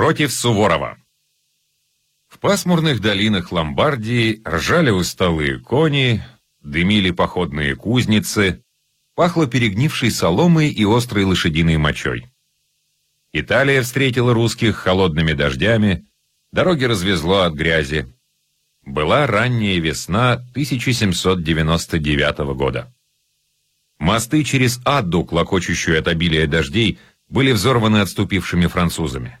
против Суворова. В пасмурных долинах Ломбардии ржали усталые кони, дымили походные кузницы, пахло перегнившей соломой и острой лошадиной мочой. Италия встретила русских холодными дождями, дороги развезло от грязи. Была ранняя весна 1799 года. Мосты через Адду, клокочущую от обилия дождей, были взорваны отступившими французами.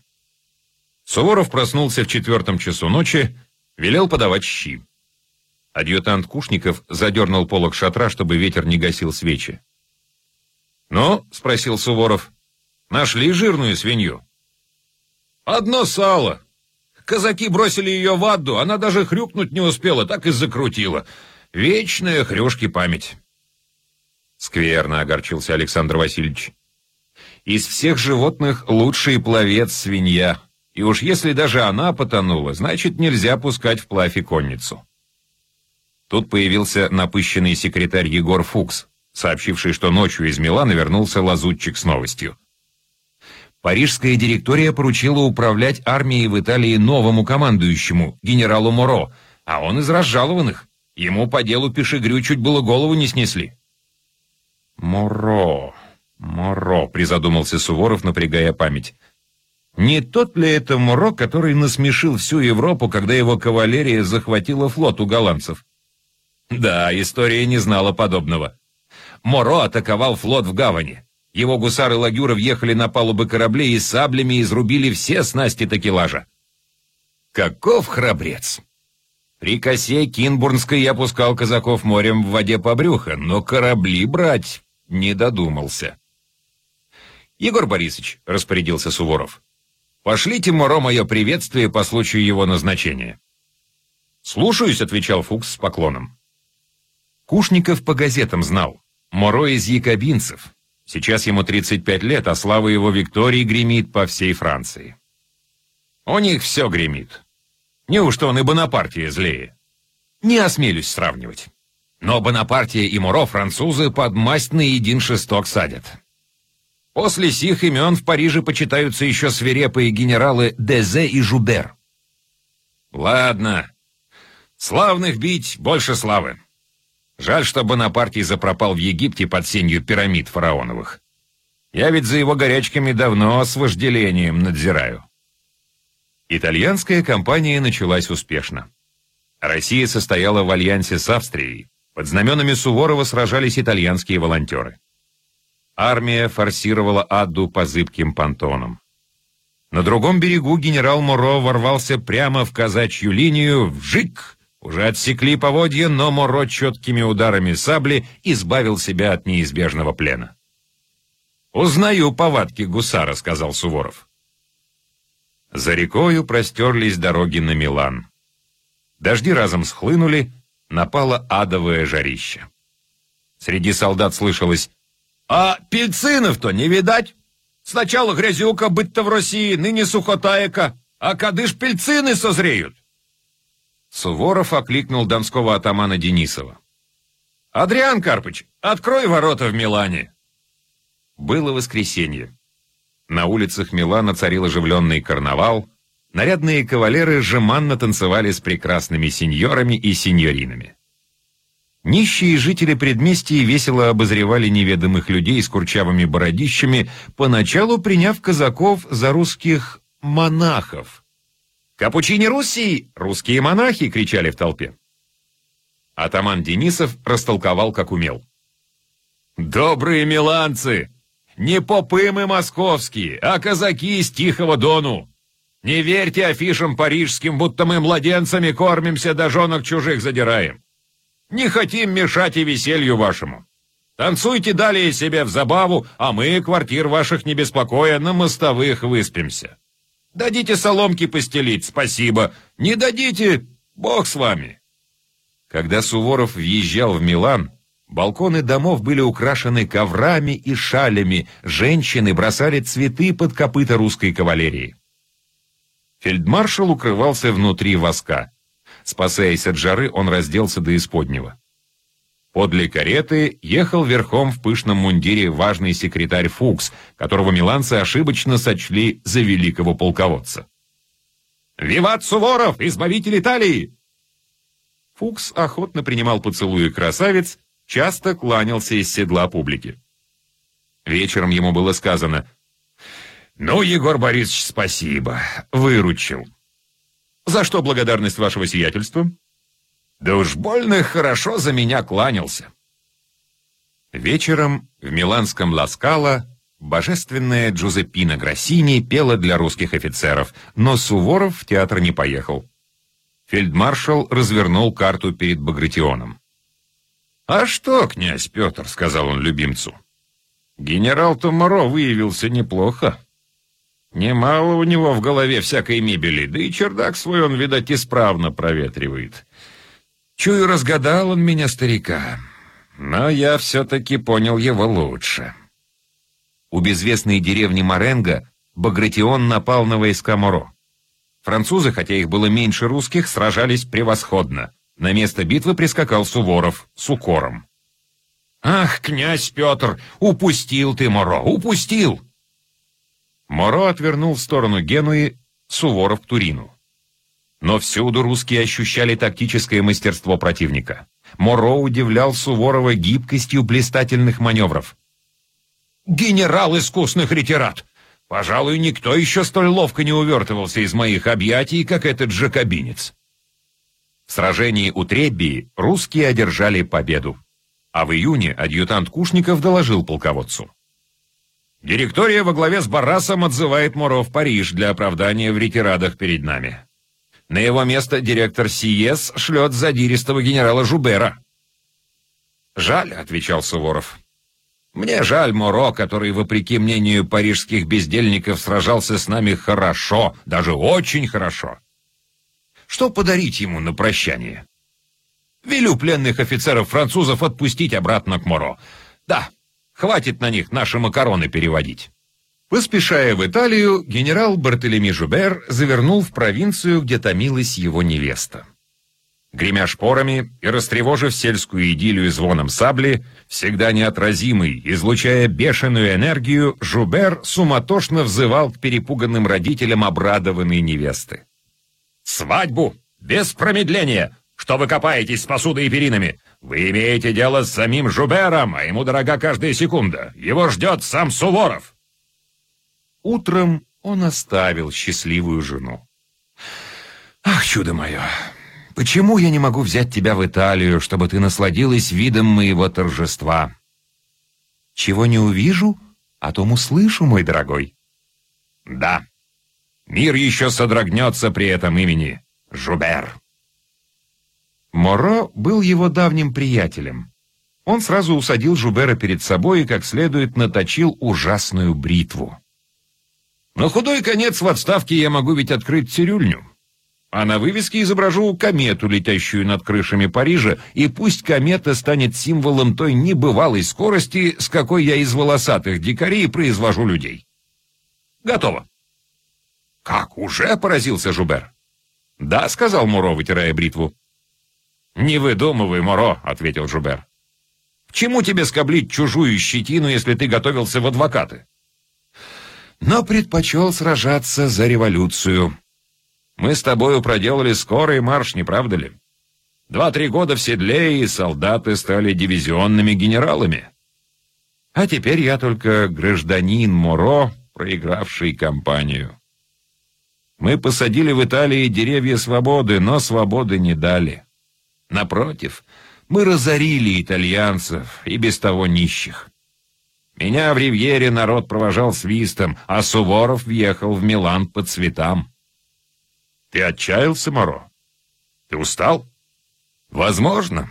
Суворов проснулся в четвертом часу ночи, велел подавать щи. Адъютант Кушников задернул полок шатра, чтобы ветер не гасил свечи. «Ну?» — спросил Суворов. «Нашли жирную свинью?» «Одно сало. Казаки бросили ее в Адду, она даже хрюкнуть не успела, так и закрутила. Вечная хрюшки память». Скверно огорчился Александр Васильевич. «Из всех животных лучший пловец — свинья». И уж если даже она потонула, значит, нельзя пускать вплавь и конницу. Тут появился напыщенный секретарь Егор Фукс, сообщивший, что ночью из Милана вернулся лазутчик с новостью. Парижская директория поручила управлять армией в Италии новому командующему, генералу Моро, а он из разжалованных. Ему по делу Пешегрю чуть было голову не снесли. «Моро, Моро», — призадумался Суворов, напрягая память. Не тот ли это Муро, который насмешил всю Европу, когда его кавалерия захватила флот у голландцев? Да, история не знала подобного. Моро атаковал флот в гавани. Его гусары лагюра въехали на палубы кораблей и саблями изрубили все снасти такелажа. Каков храбрец! При косе Кинбурнской я пускал казаков морем в воде по брюхо, но корабли брать не додумался. «Егор Борисович», — распорядился Суворов, Пошлите Моро мое приветствие по случаю его назначения». «Слушаюсь», — отвечал Фукс с поклоном. Кушников по газетам знал. Моро из якобинцев. Сейчас ему 35 лет, а слава его Виктории гремит по всей Франции. У них все гремит. Неужто он и Бонапартия злее? Не осмелюсь сравнивать. Но Бонапартия и Моро французы под масть на един шесток садят. После сих имен в Париже почитаются еще свирепые генералы Дезе и Жубер. Ладно. Славных бить больше славы. Жаль, что Бонапартий запропал в Египте под сенью пирамид фараоновых. Я ведь за его горячками давно с вожделением надзираю. Итальянская кампания началась успешно. Россия состояла в альянсе с Австрией. Под знаменами Суворова сражались итальянские волонтеры. Армия форсировала Адду по зыбким понтонам. На другом берегу генерал Моро ворвался прямо в казачью линию, вжик! Уже отсекли поводья, но Моро четкими ударами сабли избавил себя от неизбежного плена. «Узнаю повадки гусара», — сказал Суворов. За рекою простерлись дороги на Милан. Дожди разом схлынули, напало адовое жарище. Среди солдат слышалось а пельцинов-то не видать. Сначала грязюка быть-то в России, ныне сухотаека, а кады ж пельцины созреют? Суворов окликнул донского атамана Денисова. «Адриан Карпыч, открой ворота в Милане!» Было воскресенье. На улицах Милана царил оживленный карнавал, нарядные кавалеры жеманно танцевали с прекрасными сеньорами и сеньоринами. Нищие жители предместья весело обозревали неведомых людей с курчавыми бородищами, поначалу приняв казаков за русских монахов. «Капучини Руси! Русские монахи!» — кричали в толпе. Атаман Денисов растолковал, как умел. «Добрые миланцы! Не попы мы московские, а казаки из Тихого Дону! Не верьте афишам парижским, будто мы младенцами кормимся, да жонок чужих задираем. Не хотим мешать и веселью вашему. Танцуйте далее себе в забаву, а мы, квартир ваших не беспокоя, на мостовых выспимся. Дадите соломки постелить, спасибо. Не дадите, бог с вами. Когда Суворов въезжал в Милан, балконы домов были украшены коврами и шалями, женщины бросали цветы под копыта русской кавалерии. Фельдмаршал укрывался внутри воска. Спасаясь от жары, он разделся до исподнего. Подле кареты ехал верхом в пышном мундире важный секретарь Фукс, которого миланцы ошибочно сочли за великого полководца. «Виват Суворов, избавитель Италии!» Фукс охотно принимал поцелуи красавиц, часто кланялся из седла публики. Вечером ему было сказано «Ну, Егор Борисович, спасибо, выручил». «За что благодарность вашего сиятельства?» «Да уж больно хорошо за меня кланялся». Вечером в миланском Ласкало божественная Джузеппина Гроссини пела для русских офицеров, но Суворов в театр не поехал. Фельдмаршал развернул карту перед Багратионом. «А что, князь Петр?» — сказал он любимцу. «Генерал Томаро выявился неплохо. Немало у него в голове всякой мебели, да и чердак свой он, видать, исправно проветривает. Чую, разгадал он меня, старика, но я все-таки понял его лучше». У безвестной деревни Маренго Багратион напал на войска Моро. Французы, хотя их было меньше русских, сражались превосходно. На место битвы прискакал Суворов с укором. «Ах, князь Петр, упустил ты Моро, упустил!» Моро отвернул в сторону Генуи, Суворов к Турину. Но всюду русские ощущали тактическое мастерство противника. Моро удивлял Суворова гибкостью блистательных маневров. «Генерал искусных ретират! Пожалуй, никто еще столь ловко не увертывался из моих объятий, как этот жакобинец. В сражении у Треббии русские одержали победу, а в июне адъютант Кушников доложил полководцу. Директория во главе с Барасом отзывает Моро в Париж для оправдания в ретирадах перед нами. На его место директор Сиес шлет задиристого генерала Жубера. «Жаль», — отвечал Суворов. Мне жаль Моро, который, вопреки мнению парижских бездельников, сражался с нами хорошо, даже очень хорошо. Что подарить ему на прощание? Велю пленных офицеров французов отпустить обратно к Моро. Да, хватит на них наши макароны переводить. Поспешая в Италию, генерал Бартолеми Жубер завернул в провинцию, где томилась его невеста. Гремя шпорами и растревожив сельскую идиллию звоном сабли, всегда неотразимый, излучая бешеную энергию, Жубер суматошно взывал к перепуганным родителям обрадованной невесты. «Свадьбу! Без промедления! Что вы копаетесь с посудой и перинами? Вы имеете дело с самим Жубером, а ему дорога каждая секунда. Его ждет сам Суворов!» Утром он оставил счастливую жену. «Ах, чудо мое!» Почему я не могу взять тебя в Италию, чтобы ты насладилась видом моего торжества? Чего не увижу, о том услышу, мой дорогой. Да, мир еще содрогнется при этом имени. Жубер. Моро был его давним приятелем. Он сразу усадил Жубера перед собой и как следует наточил ужасную бритву. На худой конец в отставке я могу ведь открыть цирюльню а на вывеске изображу комету, летящую над крышами Парижа, и пусть комета станет символом той небывалой скорости, с какой я из волосатых дикарей произвожу людей. Готово. Как, уже поразился Жубер? Да, сказал Муро, вытирая бритву. Не выдумывай, Муро, ответил Жубер. Чему тебе скоблить чужую щетину, если ты готовился в адвокаты? Но предпочел сражаться за революцию, мы с тобою проделали скорый марш, не правда ли? Два-три года в седле, и солдаты стали дивизионными генералами. А теперь я только гражданин Моро, проигравший кампанию. Мы посадили в Италии деревья свободы, но свободы не дали. Напротив, мы разорили итальянцев и без того нищих. Меня в Ривьере народ провожал свистом, а Суворов въехал в Милан по цветам. Ты отчаялся, Моро? Ты устал? Возможно.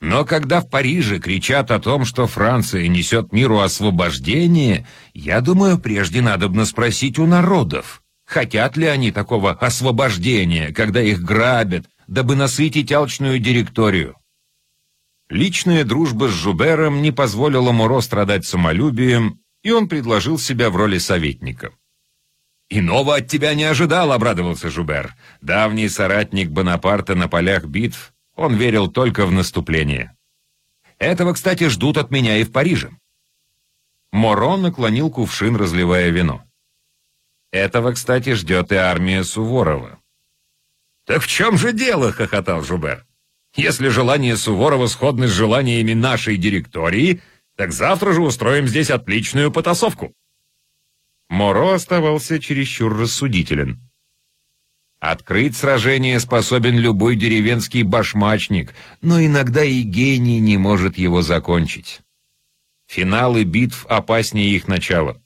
Но когда в Париже кричат о том, что Франция несет миру освобождение, я думаю, прежде надобно спросить у народов, хотят ли они такого освобождения, когда их грабят, дабы насытить алчную директорию. Личная дружба с Жубером не позволила Муро страдать самолюбием, и он предложил себя в роли советника. «Иного от тебя не ожидал», — обрадовался Жубер. Давний соратник Бонапарта на полях битв, он верил только в наступление. Этого, кстати, ждут от меня и в Париже». Моро наклонил кувшин, разливая вино. «Этого, кстати, ждет и армия Суворова». «Так в чем же дело?» — хохотал Жубер. «Если желания Суворова сходны с желаниями нашей директории, так завтра же устроим здесь отличную потасовку». Моро оставался чересчур рассудителен. Открыть сражение способен любой деревенский башмачник, но иногда и гений не может его закончить. Финалы битв опаснее их начала.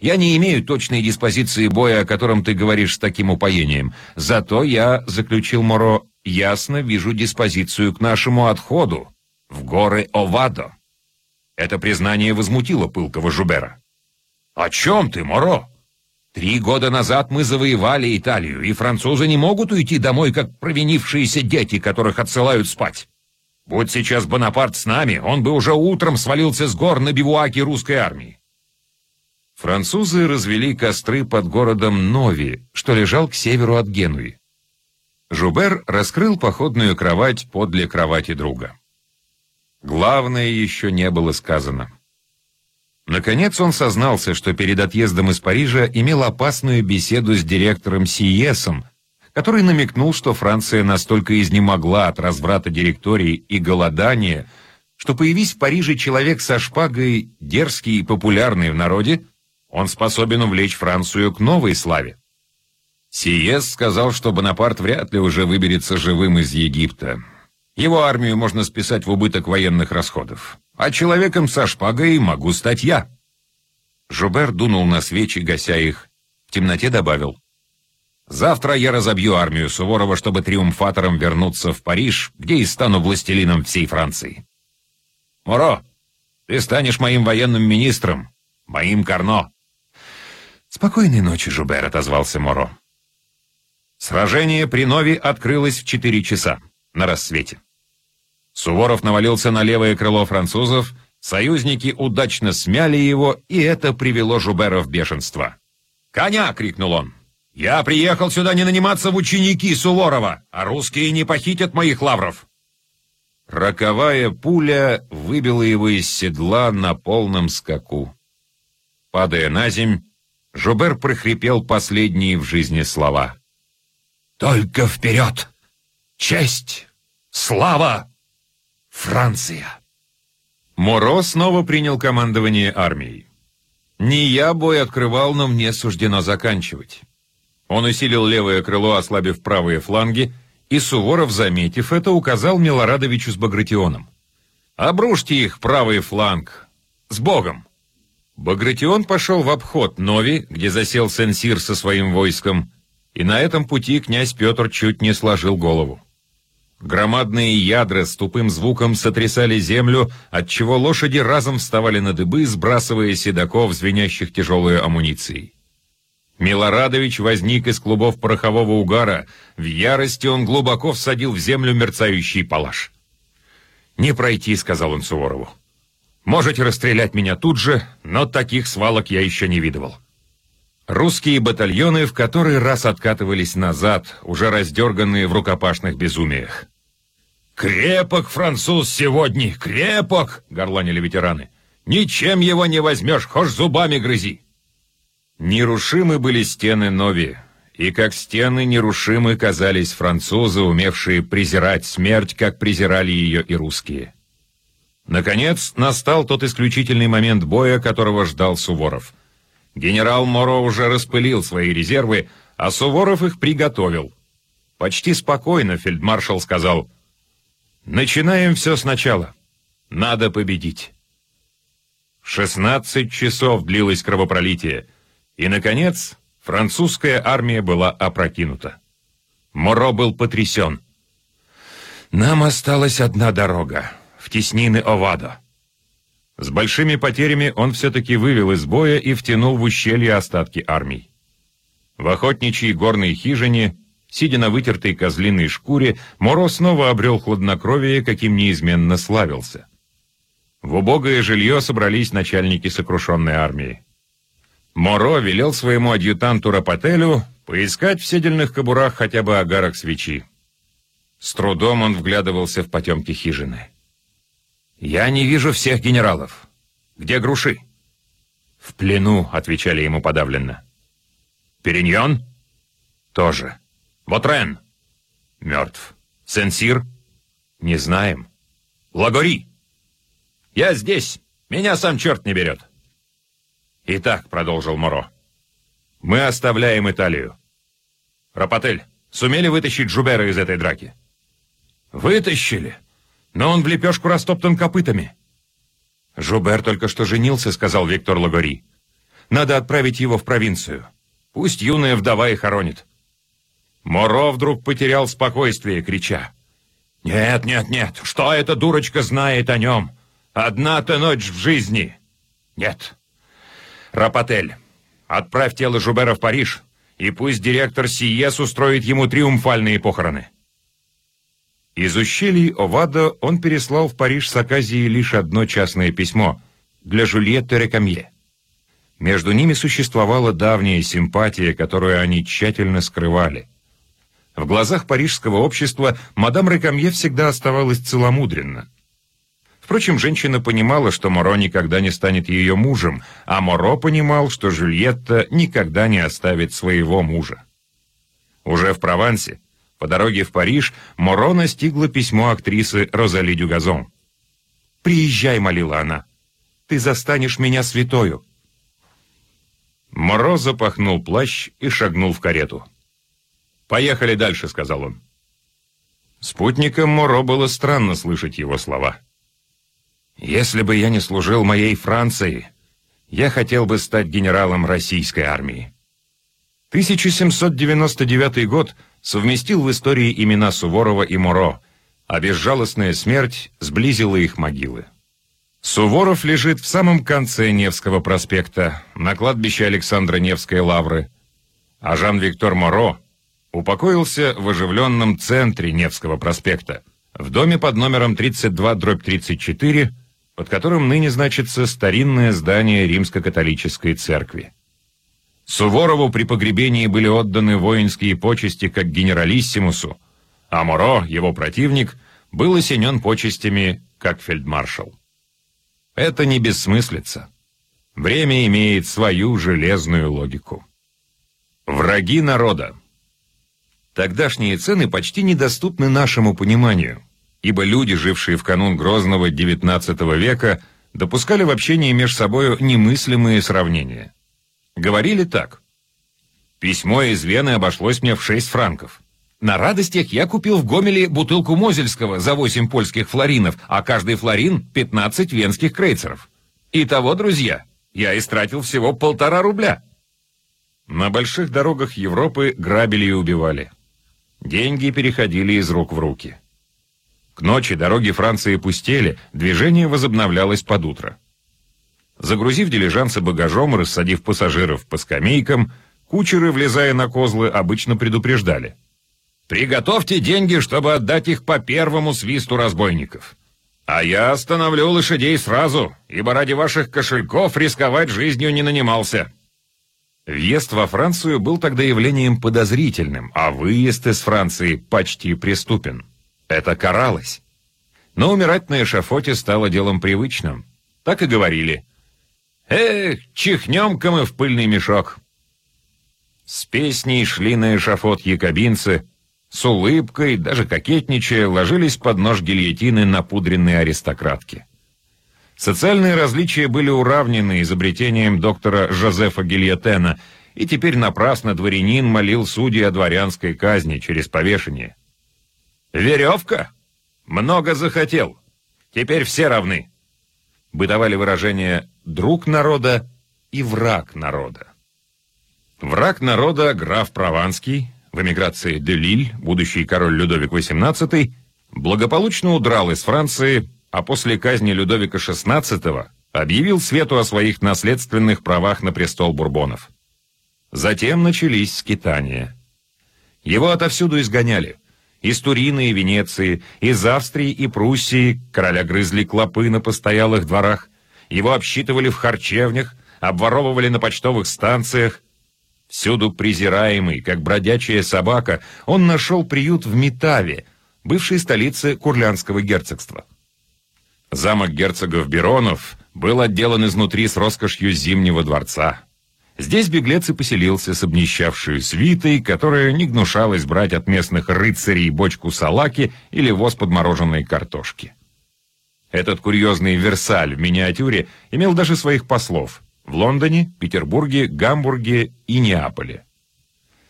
Я не имею точной диспозиции боя, о котором ты говоришь с таким упоением. Зато я, — заключил Моро, — ясно вижу диспозицию к нашему отходу в горы Овадо. Это признание возмутило пылкого Жубера. «О чем ты, Моро? Три года назад мы завоевали Италию, и французы не могут уйти домой, как провинившиеся дети, которых отсылают спать. Будь сейчас Бонапарт с нами, он бы уже утром свалился с гор на бивуаке русской армии. Французы развели костры под городом Нови, что лежал к северу от Генуи. Жубер раскрыл походную кровать подле кровати друга. Главное еще не было сказано. Наконец он сознался, что перед отъездом из Парижа имел опасную беседу с директором Сиесом, который намекнул, что Франция настолько изнемогла от разврата директории и голодания, что появись в Париже человек со шпагой, дерзкий и популярный в народе, он способен увлечь Францию к новой славе. Сиес сказал, что Бонапарт вряд ли уже выберется живым из Египта. Его армию можно списать в убыток военных расходов. А человеком со шпагой могу стать я. Жубер дунул на свечи, гася их. В темноте добавил. Завтра я разобью армию Суворова, чтобы триумфатором вернуться в Париж, где и стану властелином всей Франции. Моро, ты станешь моим военным министром, моим Карно. Спокойной ночи, Жубер, отозвался Моро. Сражение при Нови открылось в четыре часа, на рассвете. Суворов навалился на левое крыло французов, союзники удачно смяли его, и это привело Жубера в бешенство. «Коня!» — крикнул он. Я приехал сюда не наниматься в ученики Суворова, а русские не похитят моих лавров. Роковая пуля выбила его из седла на полном скаку. Падая на земь, Жубер прохрипел последние в жизни слова. «Только вперед! Честь! Слава! Франция!» Моро снова принял командование армией. «Не я бой открывал, но мне суждено заканчивать». Он усилил левое крыло, ослабив правые фланги, и Суворов, заметив это, указал Милорадовичу с Багратионом. «Обрушьте их правый фланг! С Богом!» Багратион пошел в обход Нови, где засел Сенсир со своим войском, и на этом пути князь Петр чуть не сложил голову. Громадные ядра с тупым звуком сотрясали землю, отчего лошади разом вставали на дыбы, сбрасывая седаков, звенящих тяжелой амуницией. Милорадович возник из клубов порохового угара. В ярости он глубоко всадил в землю мерцающий палаш. «Не пройти», — сказал он Суворову. «Можете расстрелять меня тут же, но таких свалок я еще не видывал». Русские батальоны в который раз откатывались назад, уже раздерганные в рукопашных безумиях. «Крепок француз сегодня, крепок!» — горланили ветераны. «Ничем его не возьмешь, хошь зубами грызи!» Нерушимы были стены Нови, и как стены нерушимы казались французы, умевшие презирать смерть, как презирали ее и русские. Наконец, настал тот исключительный момент боя, которого ждал Суворов. Генерал Моро уже распылил свои резервы, а Суворов их приготовил. Почти спокойно фельдмаршал сказал, «Начинаем все сначала. Надо победить». Шестнадцать часов длилось кровопролитие — и, наконец, французская армия была опрокинута. Моро был потрясен. «Нам осталась одна дорога — в теснины Овадо». С большими потерями он все-таки вывел из боя и втянул в ущелье остатки армий. В охотничьей горной хижине, сидя на вытертой козлиной шкуре, Моро снова обрел хладнокровие, каким неизменно славился. В убогое жилье собрались начальники сокрушенной армии. Моро велел своему адъютанту Рапотелю поискать в седельных кобурах хотя бы агарок свечи. С трудом он вглядывался в потемки хижины. «Я не вижу всех генералов. Где Груши?» «В плену», — отвечали ему подавленно. «Периньон?» «Тоже». «Ботрен?» «Мертв». «Сенсир?» «Не знаем». «Лагори?» «Я здесь. Меня сам черт не берет». «Итак», — продолжил Моро, — «мы оставляем Италию. Рапотель, сумели вытащить Жубера из этой драки?» «Вытащили, но он в лепешку растоптан копытами». «Жубер только что женился», — сказал Виктор Лагори. «Надо отправить его в провинцию. Пусть юная вдова и хоронит». Моро вдруг потерял спокойствие, крича. «Нет, нет, нет, что эта дурочка знает о нем? Одна-то ночь в жизни!» «Нет, Рапотель, отправь тело Жубера в Париж, и пусть директор Сиес устроит ему триумфальные похороны. Из ущелий Овадо он переслал в Париж с Аказией лишь одно частное письмо для Жюльетты Рекамье. Между ними существовала давняя симпатия, которую они тщательно скрывали. В глазах парижского общества мадам Рекамье всегда оставалась целомудренна. Впрочем, женщина понимала, что Моро никогда не станет ее мужем, а Моро понимал, что Жюльетта никогда не оставит своего мужа. Уже в Провансе, по дороге в Париж, Моро настигло письмо актрисы Розали Дюгазон. «Приезжай», — молила она, — «ты застанешь меня святою». Моро запахнул плащ и шагнул в карету. «Поехали дальше», — сказал он. Спутникам Моро было странно слышать его слова. Если бы я не служил моей Франции, я хотел бы стать генералом российской армии. 1799 год совместил в истории имена Суворова и Моро, а безжалостная смерть сблизила их могилы. Суворов лежит в самом конце Невского проспекта, на кладбище Александра Невской лавры, а Жан-Виктор Моро упокоился в оживленном центре Невского проспекта, в доме под номером 32-34, под которым ныне значится старинное здание римско-католической церкви. Суворову при погребении были отданы воинские почести как генералиссимусу, а Моро, его противник, был осенен почестями как фельдмаршал. Это не бессмыслица. Время имеет свою железную логику. Враги народа. Тогдашние цены почти недоступны нашему пониманию – ибо люди, жившие в канун Грозного XIX века, допускали в общении между собою немыслимые сравнения. Говорили так. «Письмо из Вены обошлось мне в 6 франков. На радостях я купил в Гомеле бутылку Мозельского за 8 польских флоринов, а каждый флорин — 15 венских крейцеров. Итого, друзья, я истратил всего полтора рубля». На больших дорогах Европы грабили и убивали. Деньги переходили из рук в руки. К ночи дороги Франции пустели, движение возобновлялось под утро. Загрузив дилижансы багажом и рассадив пассажиров по скамейкам, кучеры, влезая на козлы, обычно предупреждали. «Приготовьте деньги, чтобы отдать их по первому свисту разбойников. А я остановлю лошадей сразу, ибо ради ваших кошельков рисковать жизнью не нанимался». Въезд во Францию был тогда явлением подозрительным, а выезд из Франции почти преступен. Это каралось. Но умирать на эшафоте стало делом привычным. Так и говорили. «Эх, чихнем-ка мы в пыльный мешок!» С песней шли на эшафот якобинцы, с улыбкой, даже кокетничая, ложились под нож гильотины напудренные аристократки. Социальные различия были уравнены изобретением доктора Жозефа Гильотена, и теперь напрасно дворянин молил судьи о дворянской казни через повешение. «Веревка? Много захотел. Теперь все равны». Бытовали выражения «друг народа» и «враг народа». Враг народа граф Прованский, в эмиграции де Лиль, будущий король Людовик XVIII, благополучно удрал из Франции, а после казни Людовика XVI объявил свету о своих наследственных правах на престол Бурбонов. Затем начались скитания. Его отовсюду изгоняли из Турина и Венеции, из Австрии и Пруссии короля грызли клопы на постоялых дворах, его обсчитывали в харчевнях, обворовывали на почтовых станциях. Всюду презираемый, как бродячая собака, он нашел приют в Метаве, бывшей столице Курлянского герцогства. Замок герцогов Беронов был отделан изнутри с роскошью Зимнего дворца. Здесь беглец и поселился с обнищавшей свитой, которая не гнушалась брать от местных рыцарей бочку салаки или воз подмороженной картошки. Этот курьезный Версаль в миниатюре имел даже своих послов в Лондоне, Петербурге, Гамбурге и Неаполе.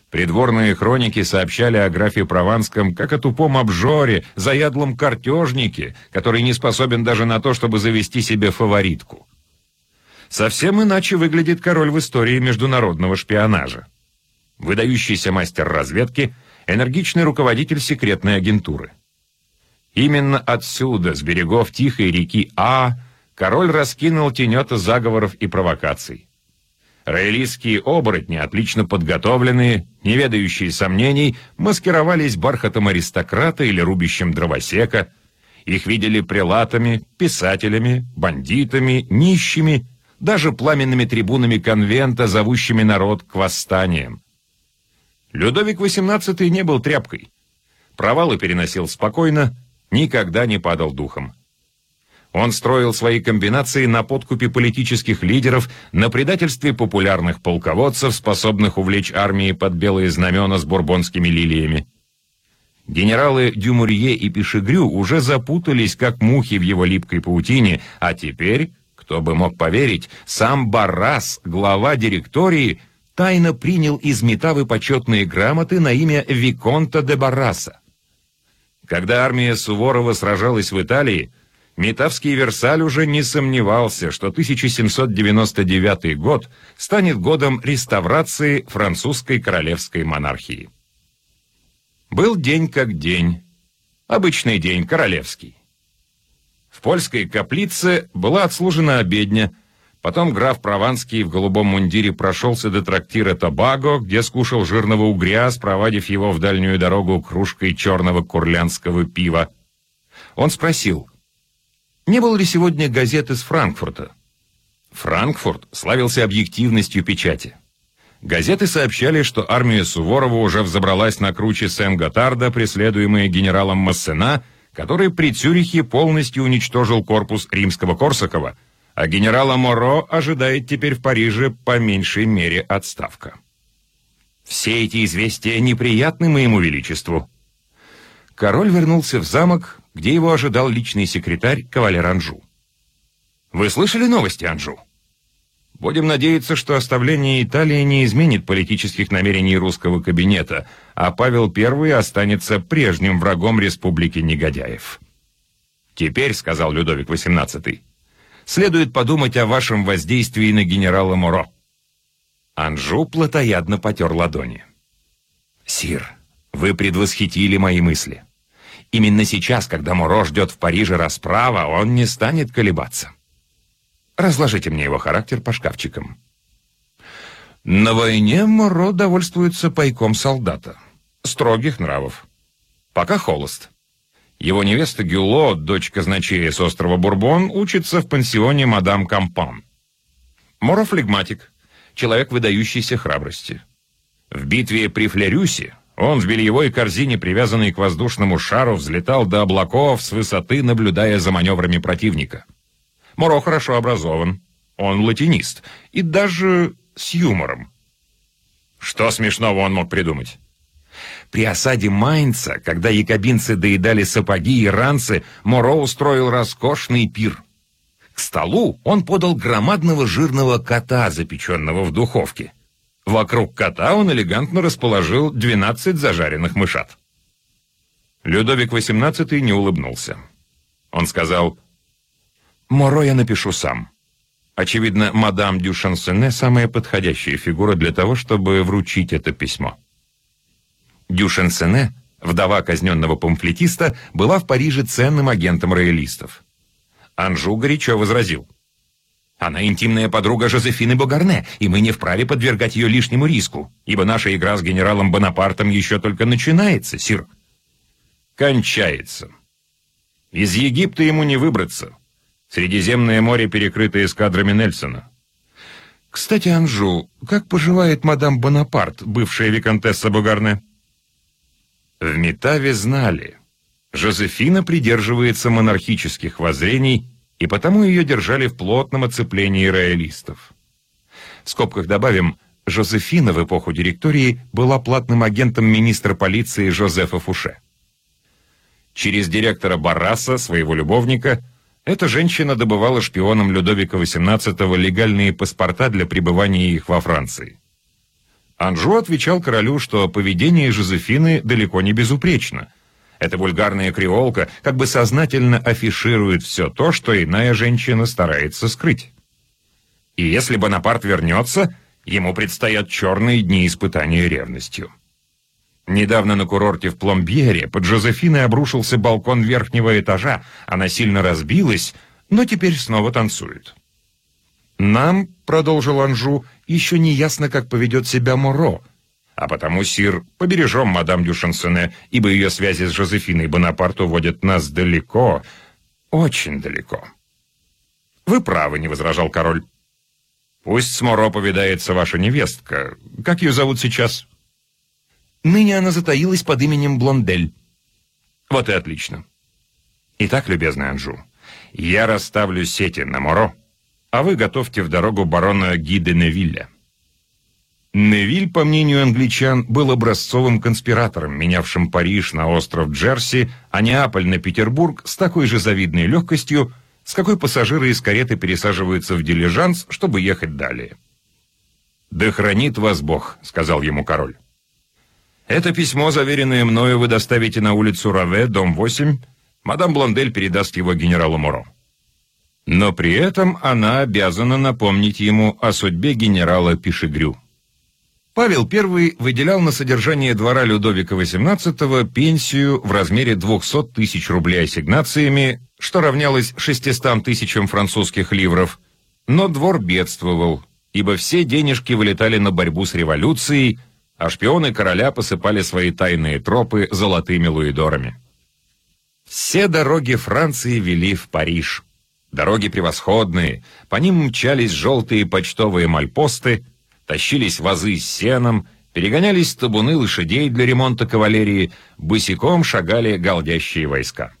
Придворные хроники сообщали о графе Прованском как о тупом обжоре, заядлом картежнике, который не способен даже на то, чтобы завести себе фаворитку. Совсем иначе выглядит король в истории международного шпионажа. Выдающийся мастер разведки, энергичный руководитель секретной агентуры. Именно отсюда, с берегов тихой реки А, король раскинул тенета заговоров и провокаций. Роялистские оборотни, отлично подготовленные, не ведающие сомнений, маскировались бархатом аристократа или рубищем дровосека. Их видели прелатами, писателями, бандитами, нищими, даже пламенными трибунами конвента, зовущими народ к восстаниям. Людовик XVIII не был тряпкой. Провалы переносил спокойно, никогда не падал духом. Он строил свои комбинации на подкупе политических лидеров, на предательстве популярных полководцев, способных увлечь армии под белые знамена с бурбонскими лилиями. Генералы Дюмурье и Пишегрю уже запутались, как мухи в его липкой паутине, а теперь, кто бы мог поверить, сам Баррас, глава директории, тайно принял из Метавы почетные грамоты на имя Виконта де Барраса. Когда армия Суворова сражалась в Италии, Метавский Версаль уже не сомневался, что 1799 год станет годом реставрации французской королевской монархии. Был день как день. Обычный день, королевский. В польской каплице была отслужена обедня, потом граф Прованский в голубом мундире прошелся до трактира Табаго, где скушал жирного угря, спровадив его в дальнюю дорогу кружкой черного курлянского пива. Он спросил — не было ли сегодня газет из Франкфурта? Франкфурт славился объективностью печати. Газеты сообщали, что армия Суворова уже взобралась на круче Сен-Готарда, преследуемая генералом Массена, который при Цюрихе полностью уничтожил корпус римского Корсакова, а генерала Моро ожидает теперь в Париже по меньшей мере отставка. Все эти известия неприятны моему величеству. Король вернулся в замок, где его ожидал личный секретарь кавалер Анжу. «Вы слышали новости, Анжу?» Будем надеяться, что оставление Италии не изменит политических намерений русского кабинета, а Павел I останется прежним врагом республики негодяев. «Теперь», — сказал Людовик XVIII, — «следует подумать о вашем воздействии на генерала Моро». Анжу плотоядно потер ладони. «Сир, вы предвосхитили мои мысли. Именно сейчас, когда Муро ждет в Париже расправа, он не станет колебаться. Разложите мне его характер по шкафчикам. На войне Моро довольствуется пайком солдата. Строгих нравов. Пока холост. Его невеста Гюло, дочь казначея с острова Бурбон, учится в пансионе мадам Кампан. Моро флегматик, человек выдающейся храбрости. В битве при Флерюсе он в бельевой корзине, привязанной к воздушному шару, взлетал до облаков с высоты, наблюдая за маневрами противника. Моро хорошо образован, он латинист, и даже с юмором. Что смешного он мог придумать? При осаде Майнца, когда якобинцы доедали сапоги и ранцы, Моро устроил роскошный пир. К столу он подал громадного жирного кота, запеченного в духовке. Вокруг кота он элегантно расположил 12 зажаренных мышат. Людовик XVIII не улыбнулся. Он сказал, «Моро я напишу сам. Очевидно, мадам Дю Шансене самая подходящая фигура для того, чтобы вручить это письмо». Дю Шансене, вдова казненного памфлетиста, была в Париже ценным агентом роялистов. Анжу горячо возразил, она интимная подруга Жозефины Богарне, и мы не вправе подвергать ее лишнему риску, ибо наша игра с генералом Бонапартом еще только начинается, сир. Кончается. Из Египта ему не выбраться. Средиземное море перекрыто эскадрами Нельсона. Кстати, Анжу, как поживает мадам Бонапарт, бывшая виконтесса Богарне? В Метаве знали. Жозефина придерживается монархических воззрений и потому ее держали в плотном оцеплении роялистов. В скобках добавим, Жозефина в эпоху директории была платным агентом министра полиции Жозефа Фуше. Через директора Барраса, своего любовника, эта женщина добывала шпионам Людовика XVIII легальные паспорта для пребывания их во Франции. Анжу отвечал королю, что поведение Жозефины далеко не безупречно. Эта вульгарная креолка как бы сознательно афиширует все то, что иная женщина старается скрыть. И если Бонапарт вернется, ему предстоят черные дни испытания ревностью. Недавно на курорте в Пломбьере под Жозефиной обрушился балкон верхнего этажа, она сильно разбилась, но теперь снова танцует. «Нам, — продолжил Анжу, — еще не ясно, как поведет себя Моро, а потому, сир, побережем мадам Дюшансене, ибо ее связи с Жозефиной Бонапарт уводят нас далеко, очень далеко». «Вы правы», — не возражал король. «Пусть с Моро повидается ваша невестка. Как ее зовут сейчас?» Ныне она затаилась под именем Блондель. Вот и отлично. Итак, любезный Анжу, я расставлю сети на Моро, а вы готовьте в дорогу барона Ги де Невилля. Невиль, по мнению англичан, был образцовым конспиратором, менявшим Париж на остров Джерси, а Неаполь на Петербург с такой же завидной легкостью, с какой пассажиры из кареты пересаживаются в дилижанс, чтобы ехать далее. «Да хранит вас Бог», — сказал ему король. Это письмо, заверенное мною, вы доставите на улицу Раве, дом 8. Мадам Блондель передаст его генералу Моро. Но при этом она обязана напомнить ему о судьбе генерала Пишегрю. Павел I выделял на содержание двора Людовика XVIII пенсию в размере 200 тысяч рублей ассигнациями, что равнялось 600 тысячам французских ливров, но двор бедствовал, ибо все денежки вылетали на борьбу с революцией, а шпионы короля посыпали свои тайные тропы золотыми луидорами. Все дороги Франции вели в Париж. Дороги превосходные, по ним мчались желтые почтовые мальпосты, тащились вазы с сеном, перегонялись табуны лошадей для ремонта кавалерии, босиком шагали галдящие войска.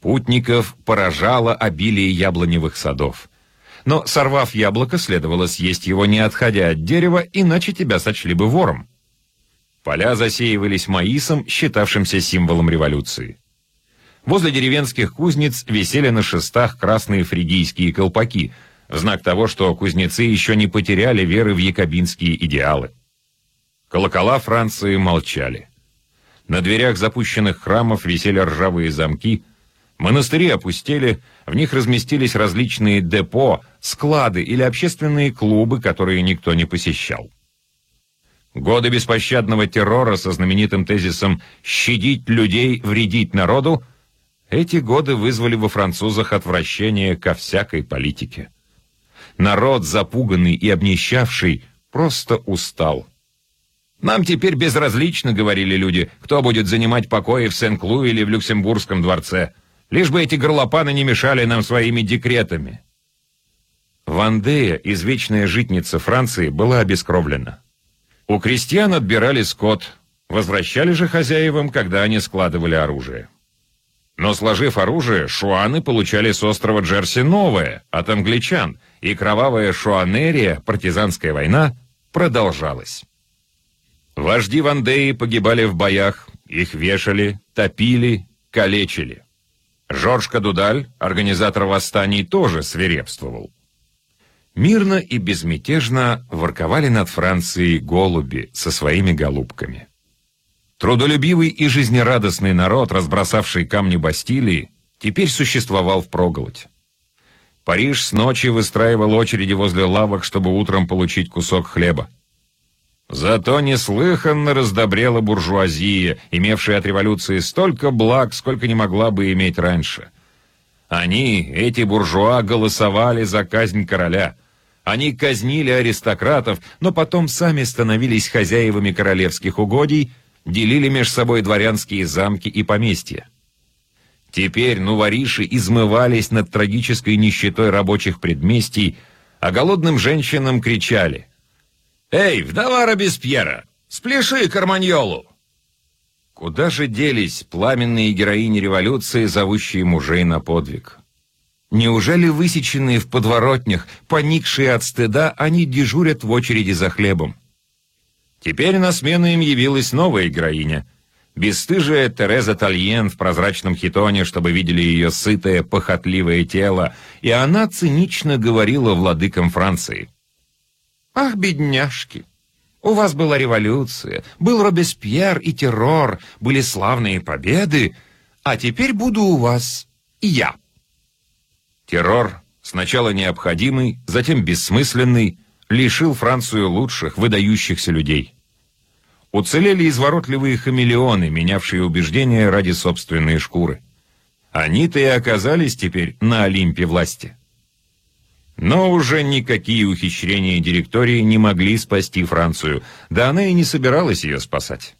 Путников поражало обилие яблоневых садов. Но, сорвав яблоко, следовало съесть его, не отходя от дерева, иначе тебя сочли бы вором. Поля засеивались маисом, считавшимся символом революции. Возле деревенских кузнец висели на шестах красные фригийские колпаки, в знак того, что кузнецы еще не потеряли веры в якобинские идеалы. Колокола Франции молчали. На дверях запущенных храмов висели ржавые замки, монастыри опустели, в них разместились различные депо, склады или общественные клубы, которые никто не посещал. Годы беспощадного террора со знаменитым тезисом «щадить людей, вредить народу» эти годы вызвали во французах отвращение ко всякой политике. Народ, запуганный и обнищавший, просто устал. «Нам теперь безразлично, — говорили люди, — кто будет занимать покои в Сен-Клу или в Люксембургском дворце, лишь бы эти горлопаны не мешали нам своими декретами». Вандея, извечная житница Франции, была обескровлена. У крестьян отбирали скот, возвращали же хозяевам, когда они складывали оружие. Но сложив оружие, шуаны получали с острова Джерси новое, от англичан, и кровавая шуанерия, партизанская война, продолжалась. Вожди Вандеи погибали в боях, их вешали, топили, калечили. Жорж Кадудаль, организатор восстаний, тоже свирепствовал. Мирно и безмятежно ворковали над Францией голуби со своими голубками. Трудолюбивый и жизнерадостный народ, разбросавший камни Бастилии, теперь существовал впроголодь. Париж с ночи выстраивал очереди возле лавок, чтобы утром получить кусок хлеба. Зато неслыханно раздобрела буржуазия, имевшая от революции столько благ, сколько не могла бы иметь раньше. Они, эти буржуа, голосовали за казнь короля — они казнили аристократов, но потом сами становились хозяевами королевских угодий, делили между собой дворянские замки и поместья. Теперь нувориши измывались над трагической нищетой рабочих предместий, а голодным женщинам кричали «Эй, вдова Робеспьера, спляши карманьолу!» Куда же делись пламенные героини революции, зовущие мужей на подвиг? Неужели высеченные в подворотнях, поникшие от стыда, они дежурят в очереди за хлебом? Теперь на смену им явилась новая героиня. Бесстыжая Тереза Тальен в прозрачном хитоне, чтобы видели ее сытое, похотливое тело, и она цинично говорила владыкам Франции. «Ах, бедняжки! У вас была революция, был Робеспьер и террор, были славные победы, а теперь буду у вас я». Террор, сначала необходимый, затем бессмысленный, лишил Францию лучших, выдающихся людей. Уцелели изворотливые хамелеоны, менявшие убеждения ради собственной шкуры. Они-то и оказались теперь на Олимпе власти. Но уже никакие ухищрения директории не могли спасти Францию, да она и не собиралась ее спасать.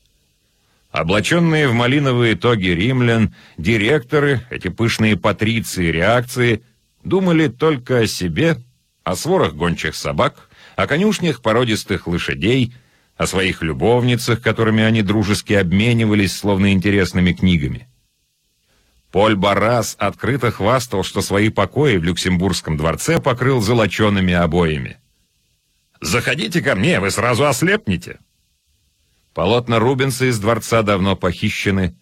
Облаченные в малиновые тоги римлян, директоры, эти пышные патриции реакции – думали только о себе, о сворах гончих собак, о конюшнях породистых лошадей, о своих любовницах, которыми они дружески обменивались, словно интересными книгами. Поль Барас открыто хвастал, что свои покои в Люксембургском дворце покрыл золочеными обоями. «Заходите ко мне, вы сразу ослепнете!» Полотна Рубенса из дворца давно похищены,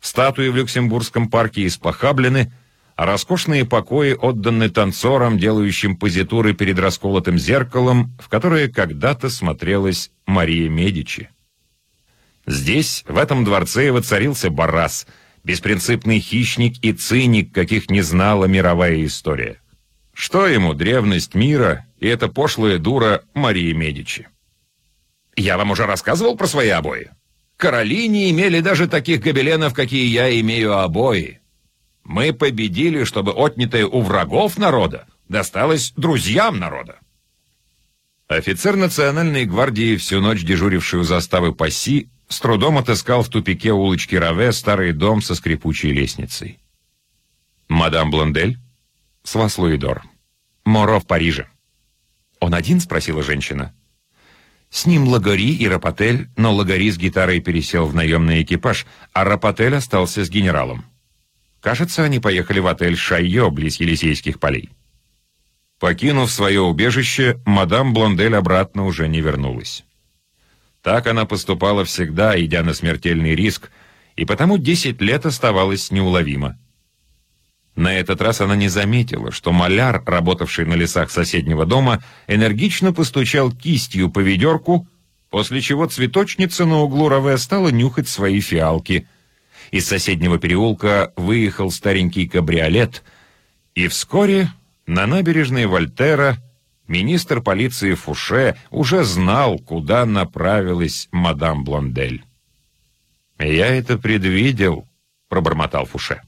статуи в Люксембургском парке испохаблены, а роскошные покои отданы танцорам, делающим позитуры перед расколотым зеркалом, в которое когда-то смотрелась Мария Медичи. Здесь, в этом дворце, воцарился Барас, беспринципный хищник и циник, каких не знала мировая история. Что ему древность мира и эта пошлая дура Мария Медичи? Я вам уже рассказывал про свои обои. Короли не имели даже таких гобеленов, какие я имею обои. Мы победили, чтобы отнятое у врагов народа досталось друзьям народа. Офицер национальной гвардии, всю ночь дежуривший у заставы Пасси, с трудом отыскал в тупике улочки Раве старый дом со скрипучей лестницей. «Мадам Блондель?» «С вас Луидор. Моро в Париже». «Он один?» — спросила женщина. С ним Лагори и Рапотель, но Лагори с гитарой пересел в наемный экипаж, а Рапотель остался с генералом. Кажется, они поехали в отель «Шайо» близ Елисейских полей. Покинув свое убежище, мадам Блондель обратно уже не вернулась. Так она поступала всегда, идя на смертельный риск, и потому десять лет оставалась неуловима. На этот раз она не заметила, что маляр, работавший на лесах соседнего дома, энергично постучал кистью по ведерку, после чего цветочница на углу Раве стала нюхать свои фиалки — из соседнего переулка выехал старенький кабриолет, и вскоре на набережной Вольтера министр полиции Фуше уже знал, куда направилась мадам Блондель. «Я это предвидел», — пробормотал Фуше.